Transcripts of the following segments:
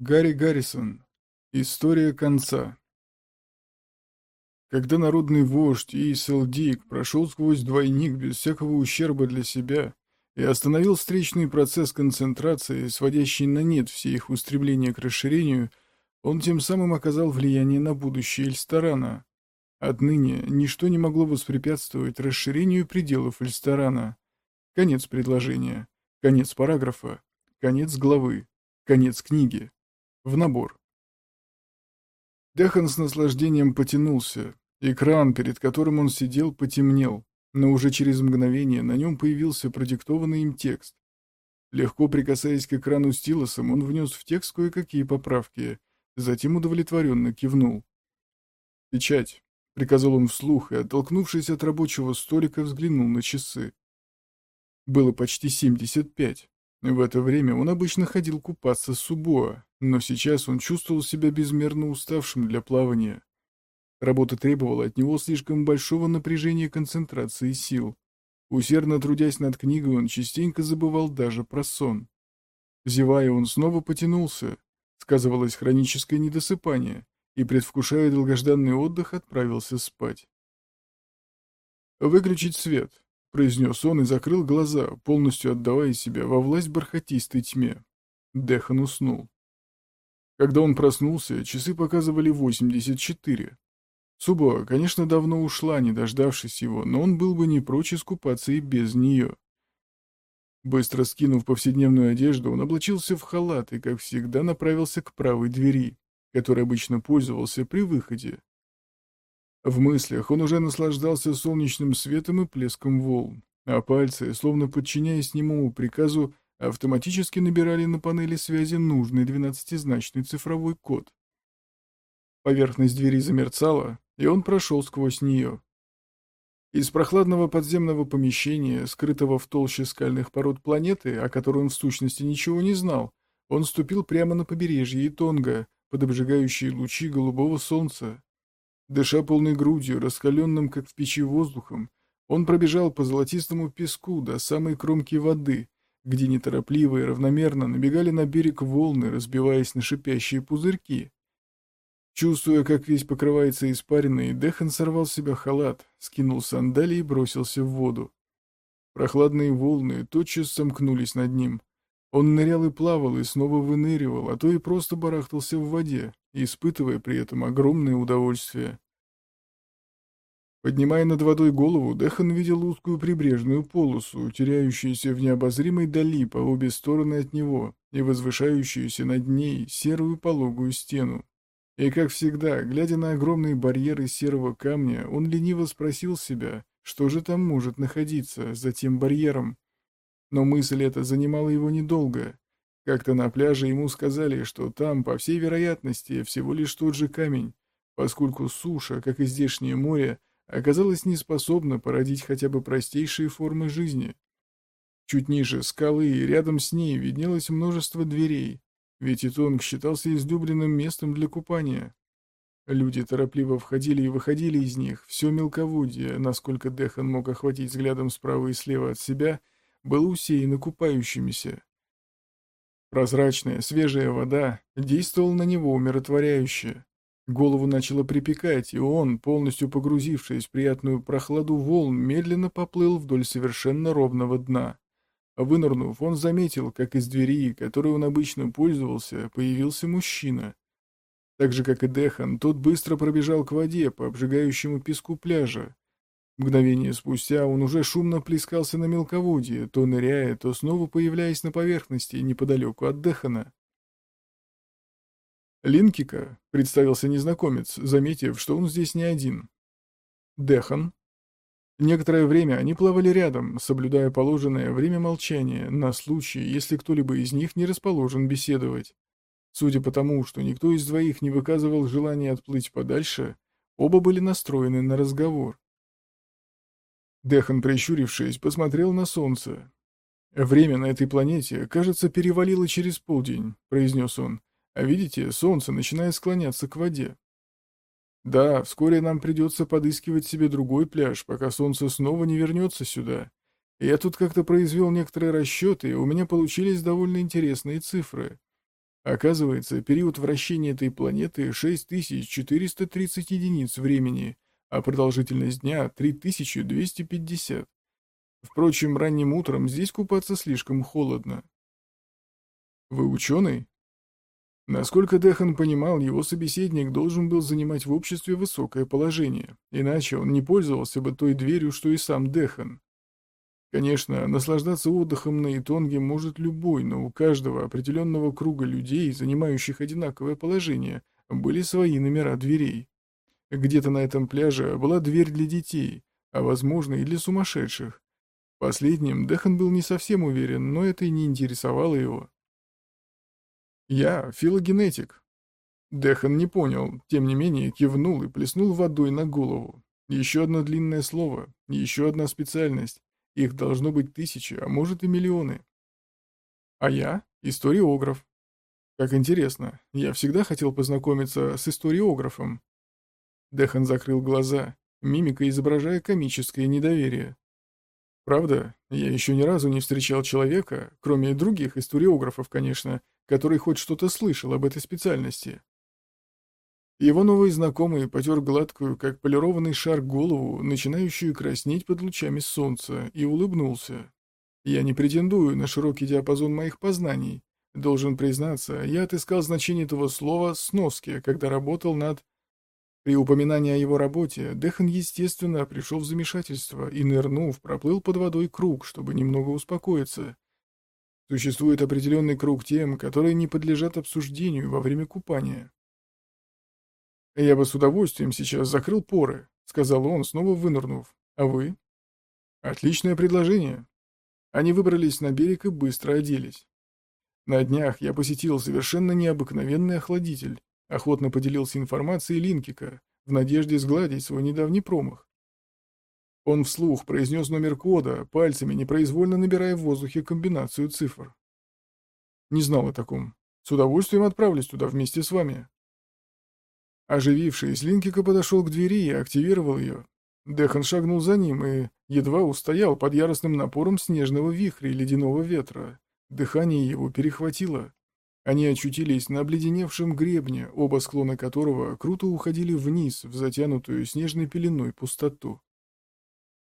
Гарри Гаррисон. История конца. Когда народный вождь Исел Дик прошел сквозь двойник без всякого ущерба для себя и остановил встречный процесс концентрации, сводящий на нет все их устремления к расширению, он тем самым оказал влияние на будущее Эльстарана. Отныне ничто не могло воспрепятствовать расширению пределов Эльстарана. Конец предложения, конец параграфа, конец главы, конец книги. В набор. Дехан с наслаждением потянулся. Экран, перед которым он сидел, потемнел, но уже через мгновение на нем появился продиктованный им текст. Легко прикасаясь к экрану стилусом, он внес в текст кое-какие поправки, затем удовлетворенно кивнул. «Печать», — приказал он вслух и, оттолкнувшись от рабочего столика, взглянул на часы. Было почти семьдесят пять. В это время он обычно ходил купаться с Субоа, но сейчас он чувствовал себя безмерно уставшим для плавания. Работа требовала от него слишком большого напряжения концентрации сил. Усердно трудясь над книгой, он частенько забывал даже про сон. Зевая, он снова потянулся. Сказывалось хроническое недосыпание, и, предвкушая долгожданный отдых, отправился спать. «Выключить свет», — произнес он и закрыл глаза, полностью отдавая себя во власть бархатистой тьме. Дехан уснул. Когда он проснулся, часы показывали 84. Суба, конечно, давно ушла, не дождавшись его, но он был бы не прочь искупаться и без нее. Быстро скинув повседневную одежду, он облачился в халат и, как всегда, направился к правой двери, которой обычно пользовался при выходе. В мыслях он уже наслаждался солнечным светом и плеском волн, а пальцы, словно подчиняясь немому приказу, автоматически набирали на панели связи нужный двенадцатизначный цифровой код. Поверхность двери замерцала, и он прошел сквозь нее. Из прохладного подземного помещения, скрытого в толще скальных пород планеты, о которой он в сущности ничего не знал, он ступил прямо на побережье Итонга, под обжигающие лучи голубого солнца, Дыша полной грудью, раскаленным, как в печи воздухом, он пробежал по золотистому песку до самой кромки воды, где неторопливо и равномерно набегали на берег волны, разбиваясь на шипящие пузырьки. Чувствуя, как весь покрывается испариной, Дехан сорвал с себя халат, скинул сандалии и бросился в воду. Прохладные волны тотчас сомкнулись над ним. Он нырял и плавал, и снова выныривал, а то и просто барахтался в воде, испытывая при этом огромное удовольствие. Поднимая над водой голову, Дехан видел узкую прибрежную полосу, теряющуюся в необозримой дали по обе стороны от него и возвышающуюся над ней серую пологую стену. И, как всегда, глядя на огромные барьеры серого камня, он лениво спросил себя, что же там может находиться за тем барьером. Но мысль эта занимала его недолго. Как-то на пляже ему сказали, что там, по всей вероятности, всего лишь тот же камень, поскольку суша, как и здешнее море, оказалась не способна породить хотя бы простейшие формы жизни. Чуть ниже скалы и рядом с ней виднелось множество дверей, ведь Итонг считался излюбленным местом для купания. Люди торопливо входили и выходили из них, все мелководье, насколько Дехан мог охватить взглядом справа и слева от себя, было усеяно купающимися. Прозрачная, свежая вода действовала на него умиротворяюще. Голову начало припекать, и он, полностью погрузившись в приятную прохладу волн, медленно поплыл вдоль совершенно ровного дна. Вынырнув, он заметил, как из двери, которой он обычно пользовался, появился мужчина. Так же, как и Дехан, тот быстро пробежал к воде по обжигающему песку пляжа, Мгновение спустя он уже шумно плескался на мелководье, то ныряя, то снова появляясь на поверхности неподалеку от Дехана. «Линкика», — представился незнакомец, заметив, что он здесь не один. «Дехан». Некоторое время они плавали рядом, соблюдая положенное время молчания, на случай, если кто-либо из них не расположен беседовать. Судя по тому, что никто из двоих не выказывал желания отплыть подальше, оба были настроены на разговор. Дехан, прищурившись, посмотрел на солнце. «Время на этой планете, кажется, перевалило через полдень», — произнес он. «А видите, солнце начинает склоняться к воде». «Да, вскоре нам придется подыскивать себе другой пляж, пока солнце снова не вернется сюда. Я тут как-то произвел некоторые расчеты, и у меня получились довольно интересные цифры. Оказывается, период вращения этой планеты 6430 единиц времени, а продолжительность дня 3250. Впрочем, ранним утром здесь купаться слишком холодно. Вы ученый? Насколько Дехан понимал, его собеседник должен был занимать в обществе высокое положение, иначе он не пользовался бы той дверью, что и сам Дехан. Конечно, наслаждаться отдыхом на Итонге может любой, но у каждого определенного круга людей, занимающих одинаковое положение, были свои номера дверей. Где-то на этом пляже была дверь для детей, а возможно и для сумасшедших. Последним Дехан был не совсем уверен, но это и не интересовало его. «Я филогенетик». Дехан не понял, тем не менее кивнул и плеснул водой на голову. Еще одно длинное слово, еще одна специальность. Их должно быть тысячи, а может и миллионы. А я — историограф. Как интересно, я всегда хотел познакомиться с историографом. Дехан закрыл глаза, мимика изображая комическое недоверие. Правда, я еще ни разу не встречал человека, кроме других историографов, конечно, который хоть что-то слышал об этой специальности. Его новый знакомый потер гладкую, как полированный шар, голову, начинающую краснеть под лучами солнца, и улыбнулся. «Я не претендую на широкий диапазон моих познаний. Должен признаться, я отыскал значение этого слова «сноски», когда работал над... При упоминании о его работе Дехан, естественно, пришел в замешательство и, нырнув, проплыл под водой круг, чтобы немного успокоиться, Существует определенный круг тем, которые не подлежат обсуждению во время купания. «Я бы с удовольствием сейчас закрыл поры», — сказал он, снова вынырнув. «А вы?» «Отличное предложение». Они выбрались на берег и быстро оделись. На днях я посетил совершенно необыкновенный охладитель, охотно поделился информацией Линкика, в надежде сгладить свой недавний промах. Он вслух произнес номер кода, пальцами непроизвольно набирая в воздухе комбинацию цифр. Не знал о таком. С удовольствием отправлюсь туда вместе с вами. Оживившись, Линкика подошел к двери и активировал ее. Дехан шагнул за ним и едва устоял под яростным напором снежного вихря и ледяного ветра. Дыхание его перехватило. Они очутились на обледеневшем гребне, оба склона которого круто уходили вниз в затянутую снежной пеленой пустоту.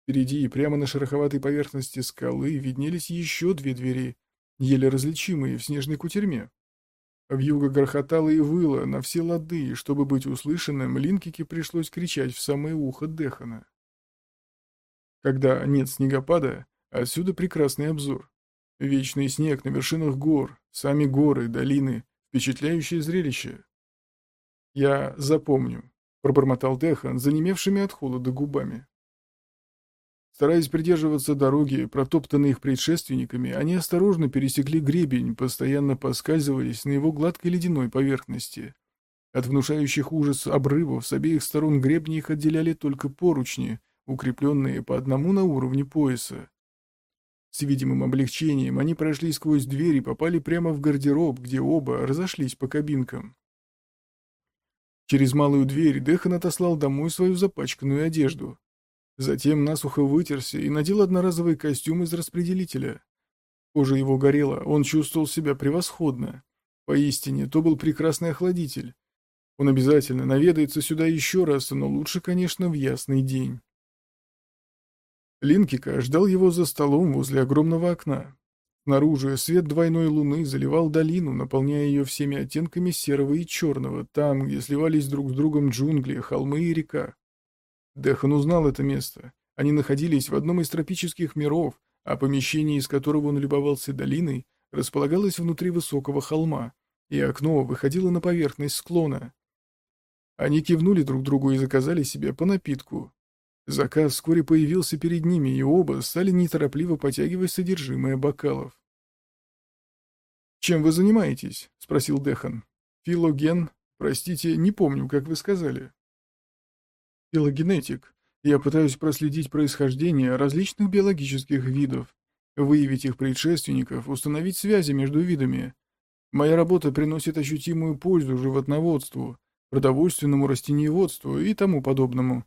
Впереди, прямо на шероховатой поверхности скалы, виднелись еще две двери, еле различимые в снежной кутерьме. Вьюга грохотала и выла на все лады, и чтобы быть услышанным, Линкике пришлось кричать в самое ухо Дехана. Когда нет снегопада, отсюда прекрасный обзор. Вечный снег на вершинах гор, сами горы, долины, впечатляющее зрелище. «Я запомню», — пробормотал Дехан, занемевшими от холода губами. Стараясь придерживаться дороги, протоптанной их предшественниками, они осторожно пересекли гребень, постоянно поскальзывались на его гладкой ледяной поверхности. От внушающих ужас обрывов с обеих сторон гребня их отделяли только поручни, укрепленные по одному на уровне пояса. С видимым облегчением они прошли сквозь дверь и попали прямо в гардероб, где оба разошлись по кабинкам. Через малую дверь Дехан отослал домой свою запачканную одежду. Затем насухо вытерся и надел одноразовый костюм из распределителя. Кожа его горела, он чувствовал себя превосходно. Поистине, то был прекрасный охладитель. Он обязательно наведается сюда еще раз, но лучше, конечно, в ясный день. Линкика ждал его за столом возле огромного окна. Снаружи свет двойной луны заливал долину, наполняя ее всеми оттенками серого и черного, там, где сливались друг с другом джунгли, холмы и река. Дехан узнал это место. Они находились в одном из тропических миров, а помещение, из которого он любовался долиной, располагалось внутри высокого холма, и окно выходило на поверхность склона. Они кивнули друг другу и заказали себе по напитку. Заказ вскоре появился перед ними, и оба стали неторопливо потягивать содержимое бокалов. «Чем вы занимаетесь?» — спросил Дехан. «Филоген? Простите, не помню, как вы сказали». Филогенетик. Я пытаюсь проследить происхождение различных биологических видов, выявить их предшественников, установить связи между видами. Моя работа приносит ощутимую пользу животноводству, продовольственному растениеводству и тому подобному.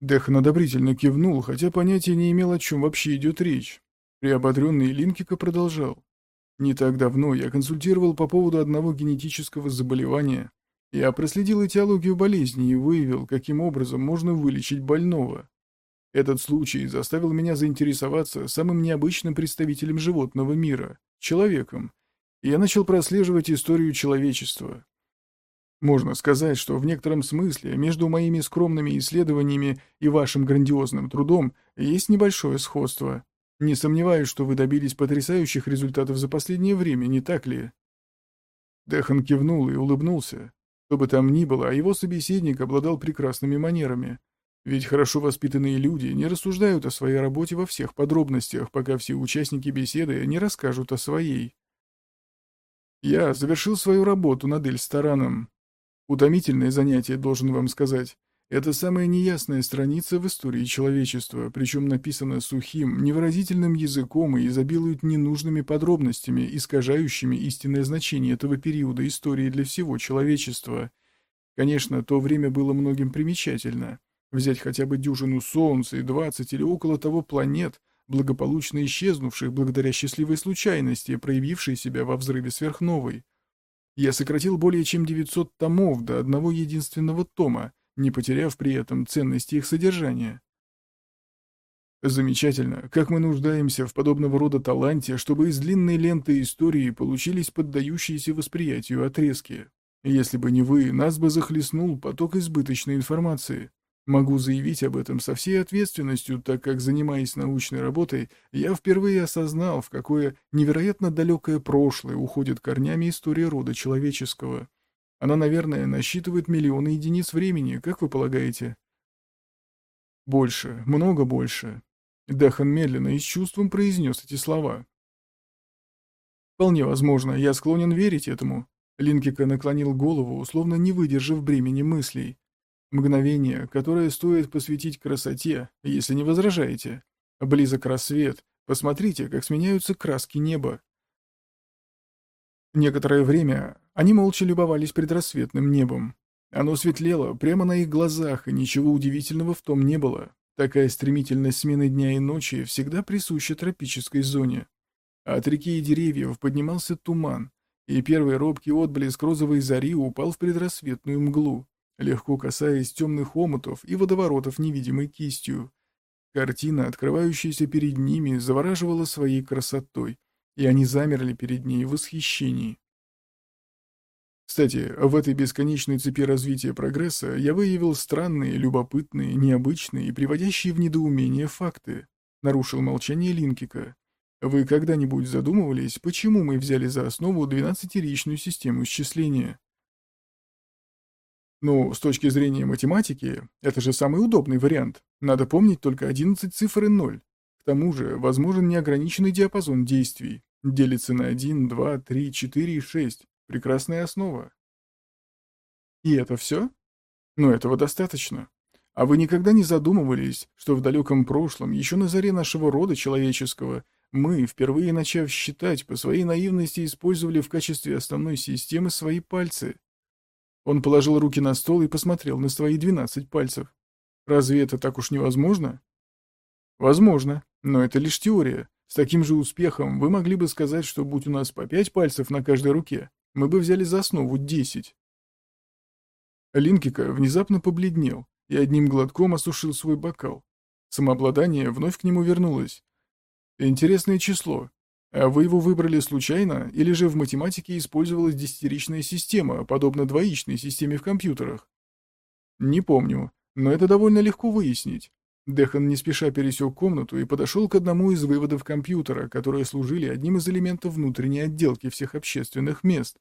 Дехан одобрительно кивнул, хотя понятия не имел, о чем вообще идет речь. Приободренный Линкика продолжал. Не так давно я консультировал по поводу одного генетического заболевания. Я проследил этиологию болезни и выявил, каким образом можно вылечить больного. Этот случай заставил меня заинтересоваться самым необычным представителем животного мира – человеком, и я начал прослеживать историю человечества. Можно сказать, что в некотором смысле между моими скромными исследованиями и вашим грандиозным трудом есть небольшое сходство. Не сомневаюсь, что вы добились потрясающих результатов за последнее время, не так ли? Дехан кивнул и улыбнулся. Что бы там ни было, а его собеседник обладал прекрасными манерами. Ведь хорошо воспитанные люди не рассуждают о своей работе во всех подробностях, пока все участники беседы не расскажут о своей. Я завершил свою работу над Эльстараном. Утомительное занятие, должен вам сказать. Это самая неясная страница в истории человечества, причем написана сухим, невыразительным языком и изобилует ненужными подробностями, искажающими истинное значение этого периода истории для всего человечества. Конечно, то время было многим примечательно. Взять хотя бы дюжину Солнца и двадцать или около того планет, благополучно исчезнувших благодаря счастливой случайности, проявившей себя во взрыве сверхновой. Я сократил более чем 900 томов до одного единственного тома, не потеряв при этом ценности их содержания. Замечательно, как мы нуждаемся в подобного рода таланте, чтобы из длинной ленты истории получились поддающиеся восприятию отрезки. Если бы не вы, нас бы захлестнул поток избыточной информации. Могу заявить об этом со всей ответственностью, так как, занимаясь научной работой, я впервые осознал, в какое невероятно далекое прошлое уходит корнями история рода человеческого. Она, наверное, насчитывает миллионы единиц времени, как вы полагаете? Больше, много больше. Дехан медленно и с чувством произнес эти слова. Вполне возможно, я склонен верить этому. Линкика наклонил голову, словно не выдержав бремени мыслей. Мгновение, которое стоит посвятить красоте, если не возражаете. Близок рассвет. Посмотрите, как сменяются краски неба. Некоторое время они молча любовались предрассветным небом. Оно светлело прямо на их глазах, и ничего удивительного в том не было. Такая стремительность смены дня и ночи всегда присуща тропической зоне. От реки и деревьев поднимался туман, и первый робкий отблеск розовой зари упал в предрассветную мглу легко касаясь темных омутов и водоворотов невидимой кистью. Картина, открывающаяся перед ними, завораживала своей красотой, и они замерли перед ней в восхищении. Кстати, в этой бесконечной цепи развития прогресса я выявил странные, любопытные, необычные и приводящие в недоумение факты. Нарушил молчание Линкика. Вы когда-нибудь задумывались, почему мы взяли за основу 12-ричную систему исчисления? Ну, с точки зрения математики, это же самый удобный вариант. Надо помнить только 11 цифр и 0. К тому же, возможен неограниченный диапазон действий. Делится на 1, 2, 3, 4 и 6. Прекрасная основа. И это все? Но этого достаточно. А вы никогда не задумывались, что в далеком прошлом, еще на заре нашего рода человеческого, мы, впервые начав считать, по своей наивности использовали в качестве основной системы свои пальцы? Он положил руки на стол и посмотрел на свои двенадцать пальцев. Разве это так уж невозможно? Возможно, но это лишь теория. С таким же успехом вы могли бы сказать, что будь у нас по пять пальцев на каждой руке, мы бы взяли за основу десять. Линкика внезапно побледнел и одним глотком осушил свой бокал. Самообладание вновь к нему вернулось. Интересное число, а вы его выбрали случайно, или же в математике использовалась десятиричная система, подобно двоичной системе в компьютерах? Не помню, но это довольно легко выяснить. Дехан не спеша пересек комнату и подошел к одному из выводов компьютера, которые служили одним из элементов внутренней отделки всех общественных мест.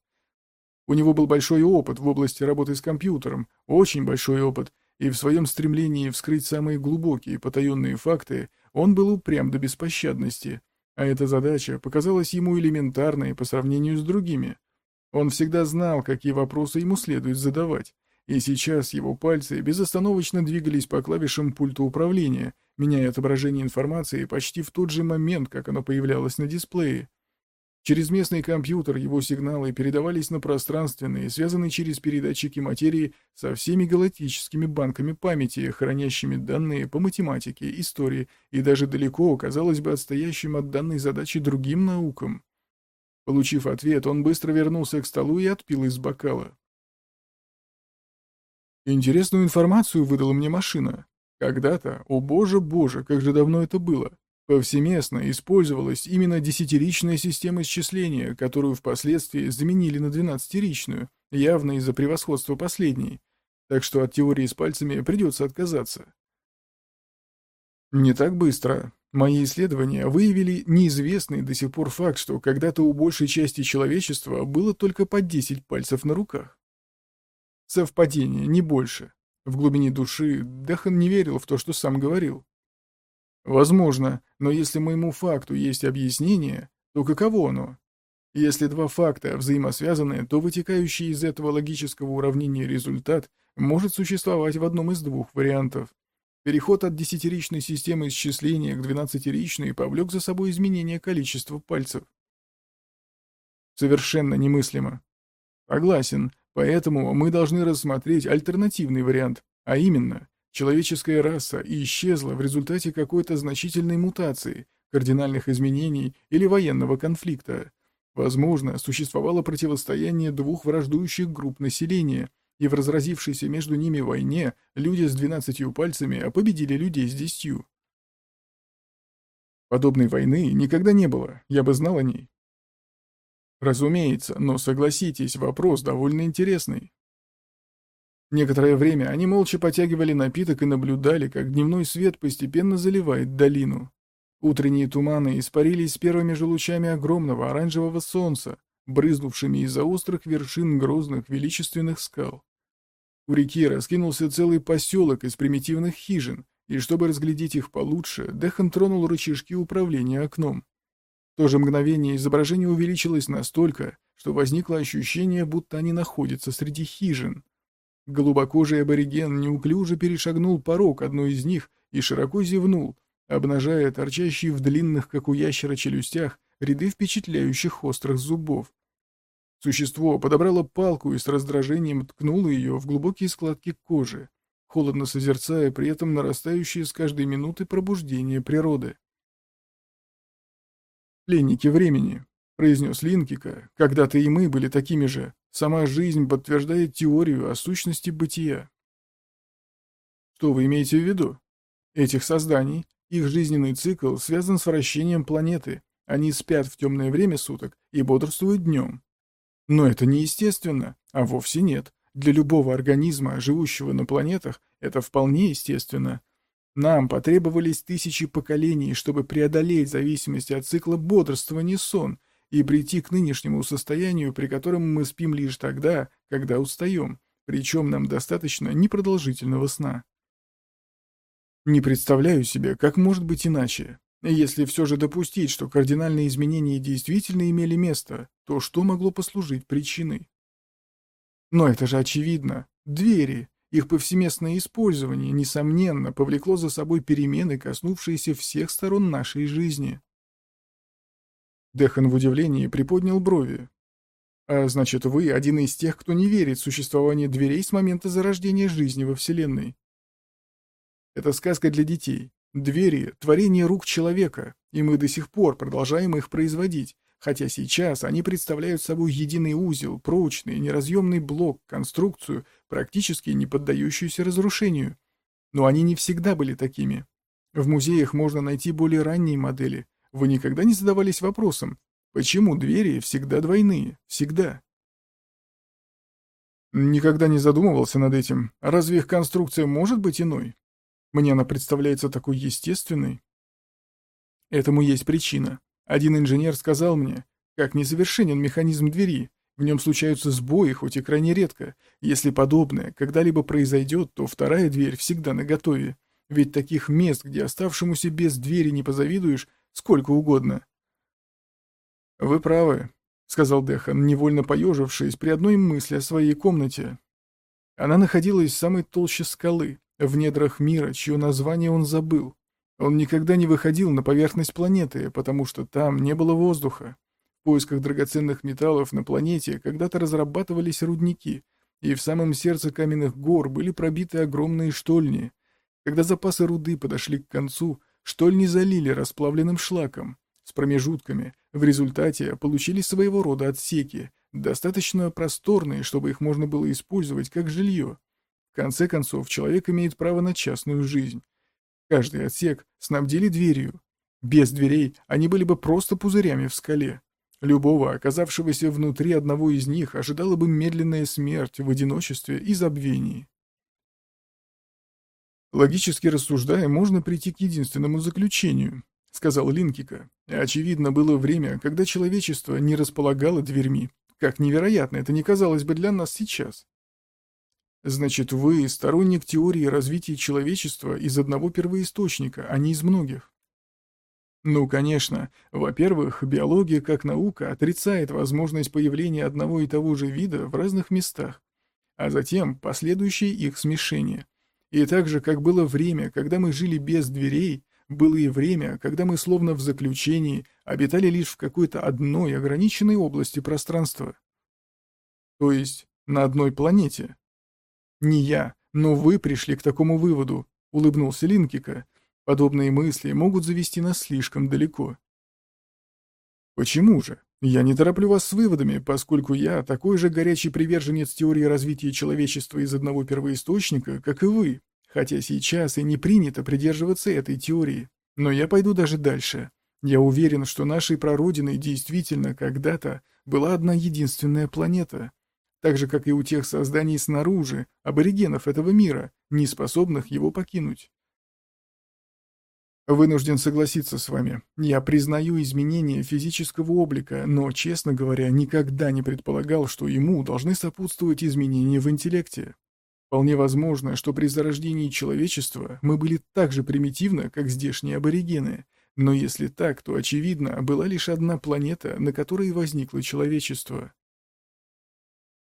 У него был большой опыт в области работы с компьютером, очень большой опыт, и в своем стремлении вскрыть самые глубокие потаенные факты он был упрям до беспощадности. А эта задача показалась ему элементарной по сравнению с другими. Он всегда знал, какие вопросы ему следует задавать, и сейчас его пальцы безостановочно двигались по клавишам пульта управления, меняя отображение информации почти в тот же момент, как оно появлялось на дисплее. Через местный компьютер его сигналы передавались на пространственные, связанные через передатчики материи со всеми галактическими банками памяти, хранящими данные по математике, истории и даже далеко, казалось бы, отстоящим от данной задачи другим наукам. Получив ответ, он быстро вернулся к столу и отпил из бокала. Интересную информацию выдала мне машина. Когда-то, о боже боже, как же давно это было, повсеместно использовалась именно десятиричная система исчисления, которую впоследствии заменили на двенадцатиричную, явно из-за превосходства последней. Так что от теории с пальцами придется отказаться. Не так быстро. Мои исследования выявили неизвестный до сих пор факт, что когда-то у большей части человечества было только по 10 пальцев на руках. Совпадение, не больше. В глубине души Дехан не верил в то, что сам говорил. Возможно, но если моему факту есть объяснение, то каково оно? Если два факта взаимосвязаны, то вытекающий из этого логического уравнения результат может существовать в одном из двух вариантов. Переход от десятиричной системы исчисления к двенадцатиричной повлек за собой изменение количества пальцев. Совершенно немыслимо. Согласен, поэтому мы должны рассмотреть альтернативный вариант, а именно, человеческая раса исчезла в результате какой-то значительной мутации, кардинальных изменений или военного конфликта. Возможно, существовало противостояние двух враждующих групп населения – и в разразившейся между ними войне люди с двенадцатью пальцами победили людей с десятью. Подобной войны никогда не было, я бы знал о ней. Разумеется, но согласитесь, вопрос довольно интересный. Некоторое время они молча потягивали напиток и наблюдали, как дневной свет постепенно заливает долину. Утренние туманы испарились с первыми же лучами огромного оранжевого солнца, брызнувшими из-за острых вершин грозных величественных скал. У реки раскинулся целый поселок из примитивных хижин, и чтобы разглядеть их получше, Дехан тронул рычажки управления окном. То же мгновение изображение увеличилось настолько, что возникло ощущение, будто они находятся среди хижин. Голубокожий абориген неуклюже перешагнул порог одной из них и широко зевнул, обнажая торчащие в длинных, как у ящера, челюстях ряды впечатляющих острых зубов. Существо подобрало палку и с раздражением ткнуло ее в глубокие складки кожи, холодно созерцая при этом нарастающее с каждой минуты пробуждение природы. «Пленники времени», — произнес Линкика, — «когда-то и мы были такими же. Сама жизнь подтверждает теорию о сущности бытия». Что вы имеете в виду? Этих созданий, их жизненный цикл связан с вращением планеты. Они спят в темное время суток и бодрствуют днем. Но это неестественно, а вовсе нет. Для любого организма, живущего на планетах, это вполне естественно. Нам потребовались тысячи поколений, чтобы преодолеть зависимость от цикла бодрствования сон и прийти к нынешнему состоянию, при котором мы спим лишь тогда, когда устаем, причем нам достаточно непродолжительного сна. Не представляю себе, как может быть иначе. Если все же допустить, что кардинальные изменения действительно имели место, то что могло послужить причиной? Но это же очевидно. Двери, их повсеместное использование, несомненно, повлекло за собой перемены, коснувшиеся всех сторон нашей жизни. Дехан в удивлении приподнял брови. «А значит, вы один из тех, кто не верит в существование дверей с момента зарождения жизни во Вселенной?» «Это сказка для детей. Двери — творение рук человека, и мы до сих пор продолжаем их производить, хотя сейчас они представляют собой единый узел, прочный, неразъемный блок, конструкцию, практически не поддающуюся разрушению. Но они не всегда были такими. В музеях можно найти более ранние модели. Вы никогда не задавались вопросом, почему двери всегда двойные, всегда? Никогда не задумывался над этим. Разве их конструкция может быть иной? Мне она представляется такой естественной. Этому есть причина. Один инженер сказал мне, как несовершенен механизм двери, в нем случаются сбои, хоть и крайне редко. Если подобное когда-либо произойдет, то вторая дверь всегда наготове. Ведь таких мест, где оставшемуся без двери не позавидуешь, сколько угодно. «Вы правы», — сказал Дехан, невольно поежившись при одной мысли о своей комнате. Она находилась в самой толще скалы, в недрах мира, чье название он забыл. Он никогда не выходил на поверхность планеты, потому что там не было воздуха. В поисках драгоценных металлов на планете когда-то разрабатывались рудники, и в самом сердце каменных гор были пробиты огромные штольни. Когда запасы руды подошли к концу, штольни залили расплавленным шлаком, с промежутками, В результате получили своего рода отсеки, достаточно просторные, чтобы их можно было использовать как жилье. В конце концов, человек имеет право на частную жизнь. Каждый отсек снабдили дверью. Без дверей они были бы просто пузырями в скале. Любого, оказавшегося внутри одного из них, ожидала бы медленная смерть в одиночестве и забвении. Логически рассуждая, можно прийти к единственному заключению, сказал Линкика. Очевидно, было время, когда человечество не располагало дверьми. Как невероятно это не казалось бы для нас сейчас. Значит, вы сторонник теории развития человечества из одного первоисточника, а не из многих. Ну, конечно. Во-первых, биология как наука отрицает возможность появления одного и того же вида в разных местах, а затем последующее их смешение. И так же, как было время, когда мы жили без дверей, было и время, когда мы словно в заключении обитали лишь в какой-то одной ограниченной области пространства. То есть на одной планете. Не я, но вы пришли к такому выводу, улыбнулся Линкика, Подобные мысли могут завести нас слишком далеко. Почему же? Я не тороплю вас с выводами, поскольку я такой же горячий приверженец теории развития человечества из одного первоисточника, как и вы, хотя сейчас и не принято придерживаться этой теории. Но я пойду даже дальше. Я уверен, что нашей прародиной действительно когда-то была одна единственная планета, так же, как и у тех созданий снаружи, аборигенов этого мира, не способных его покинуть. Вынужден согласиться с вами. Я признаю изменение физического облика, но, честно говоря, никогда не предполагал, что ему должны сопутствовать изменения в интеллекте. Вполне возможно, что при зарождении человечества мы были так же примитивны, как здешние аборигены. Но если так, то, очевидно, была лишь одна планета, на которой возникло человечество.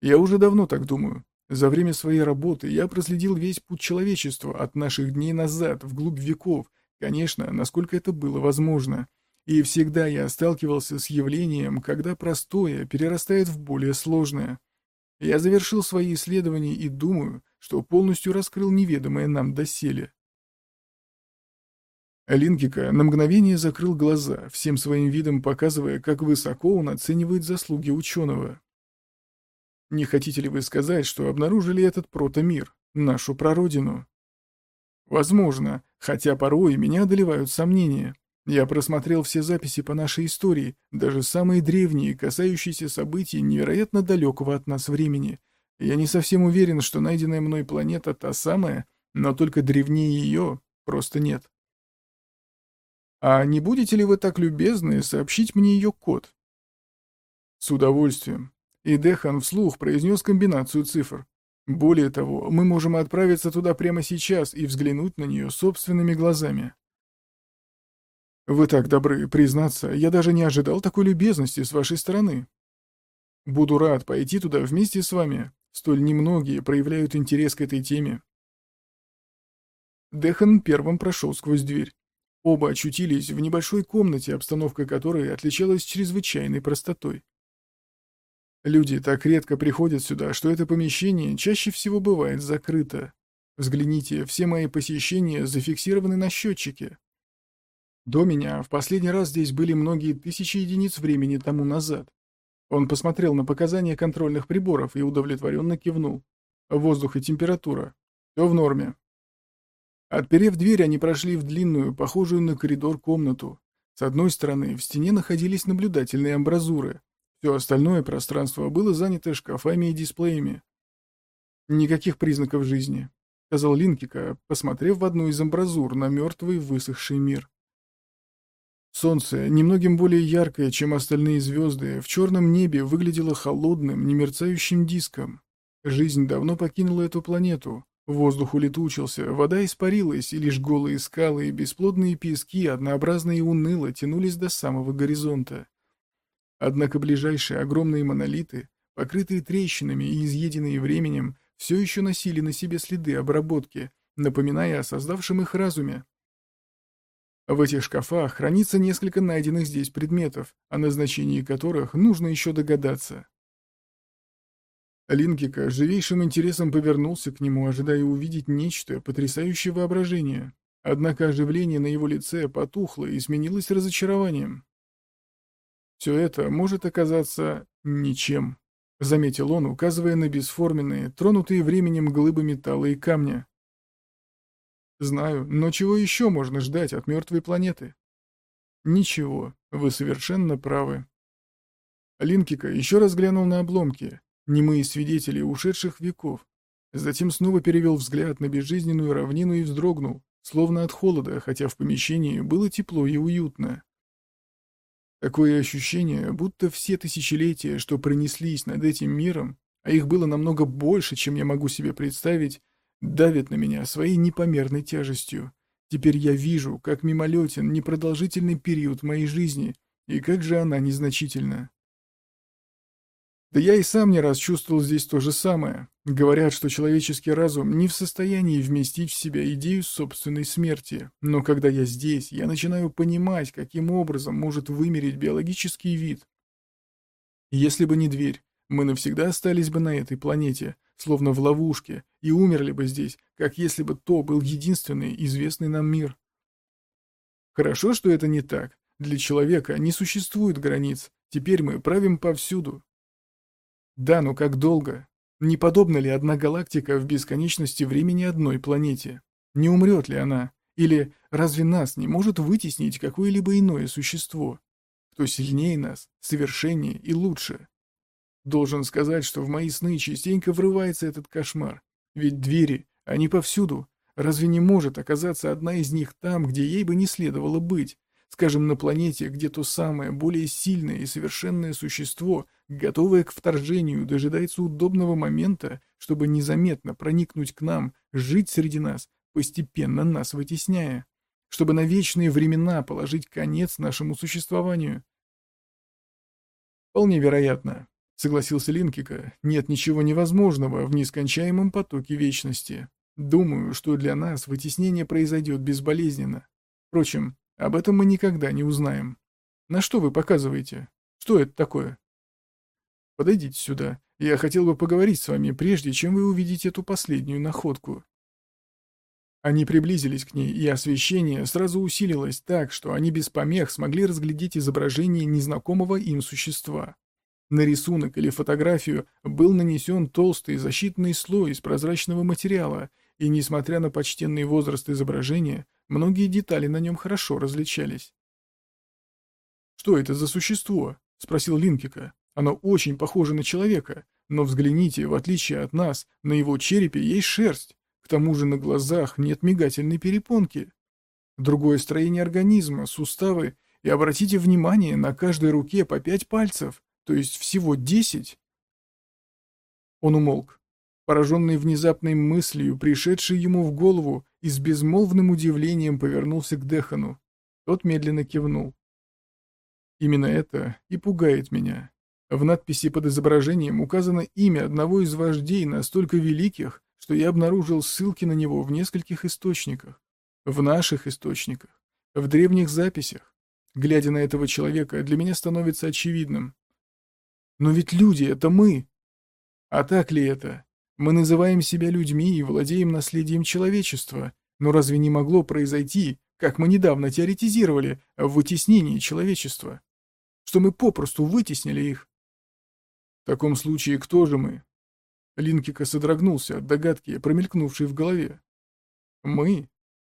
Я уже давно так думаю. За время своей работы я проследил весь путь человечества от наших дней назад, вглубь веков, Конечно, насколько это было возможно. И всегда я сталкивался с явлением, когда простое перерастает в более сложное. Я завершил свои исследования и думаю, что полностью раскрыл неведомое нам доселе. Лингика на мгновение закрыл глаза, всем своим видом показывая, как высоко он оценивает заслуги ученого. Не хотите ли вы сказать, что обнаружили этот протомир, нашу прародину? Возможно, хотя порой меня одолевают сомнения. Я просмотрел все записи по нашей истории, даже самые древние, касающиеся событий невероятно далекого от нас времени. Я не совсем уверен, что найденная мной планета та самая, но только древнее ее просто нет. А не будете ли вы так любезны сообщить мне ее код? С удовольствием. И Дехан вслух произнес комбинацию цифр. Более того, мы можем отправиться туда прямо сейчас и взглянуть на нее собственными глазами. Вы так добры, признаться, я даже не ожидал такой любезности с вашей стороны. Буду рад пойти туда вместе с вами. Столь немногие проявляют интерес к этой теме. Дехан первым прошел сквозь дверь. Оба очутились в небольшой комнате, обстановка которой отличалась чрезвычайной простотой. Люди так редко приходят сюда, что это помещение чаще всего бывает закрыто. Взгляните, все мои посещения зафиксированы на счетчике. До меня в последний раз здесь были многие тысячи единиц времени тому назад. Он посмотрел на показания контрольных приборов и удовлетворенно кивнул. Воздух и температура. Все в норме. Отперев дверь, они прошли в длинную, похожую на коридор комнату. С одной стороны, в стене находились наблюдательные амбразуры, все остальное пространство было занято шкафами и дисплеями. «Никаких признаков жизни», — сказал Линкика, посмотрев в одну из амбразур на мертвый высохший мир. Солнце, немногим более яркое, чем остальные звезды, в черном небе выглядело холодным, немерцающим диском. Жизнь давно покинула эту планету. Воздух улетучился, вода испарилась, и лишь голые скалы и бесплодные пески однообразно и уныло тянулись до самого горизонта. Однако ближайшие огромные монолиты, покрытые трещинами и изъеденные временем, все еще носили на себе следы обработки, напоминая о создавшем их разуме. В этих шкафах хранится несколько найденных здесь предметов, о назначении которых нужно еще догадаться. Линкика живейшим интересом повернулся к нему, ожидая увидеть нечто, потрясающее воображение. Однако оживление на его лице потухло и сменилось разочарованием. Все это может оказаться ничем, заметил он, указывая на бесформенные, тронутые временем глыбы металла и камня. Знаю, но чего еще можно ждать от мертвой планеты? Ничего, вы совершенно правы. Линкика еще раз глянул на обломки, немые свидетели ушедших веков. Затем снова перевел взгляд на безжизненную равнину и вздрогнул, словно от холода, хотя в помещении было тепло и уютно. Такое ощущение, будто все тысячелетия, что пронеслись над этим миром, а их было намного больше, чем я могу себе представить, давят на меня своей непомерной тяжестью. Теперь я вижу, как мимолетен непродолжительный период моей жизни, и как же она незначительна. Да я и сам не раз чувствовал здесь то же самое. Говорят, что человеческий разум не в состоянии вместить в себя идею собственной смерти. Но когда я здесь, я начинаю понимать, каким образом может вымереть биологический вид. Если бы не дверь, мы навсегда остались бы на этой планете, словно в ловушке, и умерли бы здесь, как если бы то был единственный известный нам мир. Хорошо, что это не так. Для человека не существует границ. Теперь мы правим повсюду. Да, но как долго? Не подобна ли одна галактика в бесконечности времени одной планете? Не умрет ли она? Или разве нас не может вытеснить какое-либо иное существо? Кто сильнее нас, совершеннее и лучше? Должен сказать, что в мои сны частенько врывается этот кошмар. Ведь двери, они повсюду. Разве не может оказаться одна из них там, где ей бы не следовало быть? Скажем, на планете, где то самое, более сильное и совершенное существо, готовое к вторжению, дожидается удобного момента, чтобы незаметно проникнуть к нам, жить среди нас, постепенно нас вытесняя, чтобы на вечные времена положить конец нашему существованию. Вполне вероятно. — согласился Линкика, — «нет ничего невозможного в нескончаемом потоке вечности. Думаю, что для нас вытеснение произойдет безболезненно. Впрочем, об этом мы никогда не узнаем. На что вы показываете? Что это такое?» «Подойдите сюда. Я хотел бы поговорить с вами, прежде чем вы увидите эту последнюю находку». Они приблизились к ней, и освещение сразу усилилось так, что они без помех смогли разглядеть изображение незнакомого им существа. На рисунок или фотографию был нанесен толстый защитный слой из прозрачного материала, и, несмотря на почтенный возраст изображения, многие детали на нем хорошо различались. «Что это за существо?» — спросил Линкика. «Оно очень похоже на человека, но взгляните, в отличие от нас, на его черепе есть шерсть, к тому же на глазах нет мигательной перепонки. Другое строение организма, суставы, и обратите внимание, на каждой руке по пять пальцев, то есть всего десять? Он умолк, пораженный внезапной мыслью, пришедшей ему в голову, и с безмолвным удивлением повернулся к Дехану. Тот медленно кивнул. Именно это и пугает меня. В надписи под изображением указано имя одного из вождей настолько великих, что я обнаружил ссылки на него в нескольких источниках. В наших источниках. В древних записях. Глядя на этого человека, для меня становится очевидным, но ведь люди — это мы. А так ли это? Мы называем себя людьми и владеем наследием человечества. Но разве не могло произойти, как мы недавно теоретизировали, в вытеснении человечества? Что мы попросту вытеснили их? В таком случае кто же мы? Линкика содрогнулся от догадки, промелькнувшей в голове. Мы?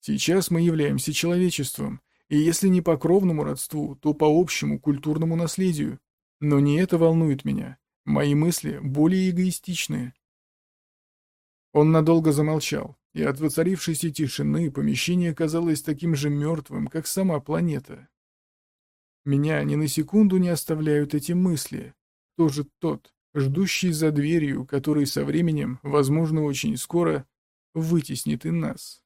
Сейчас мы являемся человечеством, и если не по кровному родству, то по общему культурному наследию. Но не это волнует меня. Мои мысли более эгоистичные. Он надолго замолчал, и от воцарившейся тишины помещение казалось таким же мертвым, как сама планета. Меня ни на секунду не оставляют эти мысли. Кто же тот, ждущий за дверью, который со временем, возможно, очень скоро, вытеснит и нас?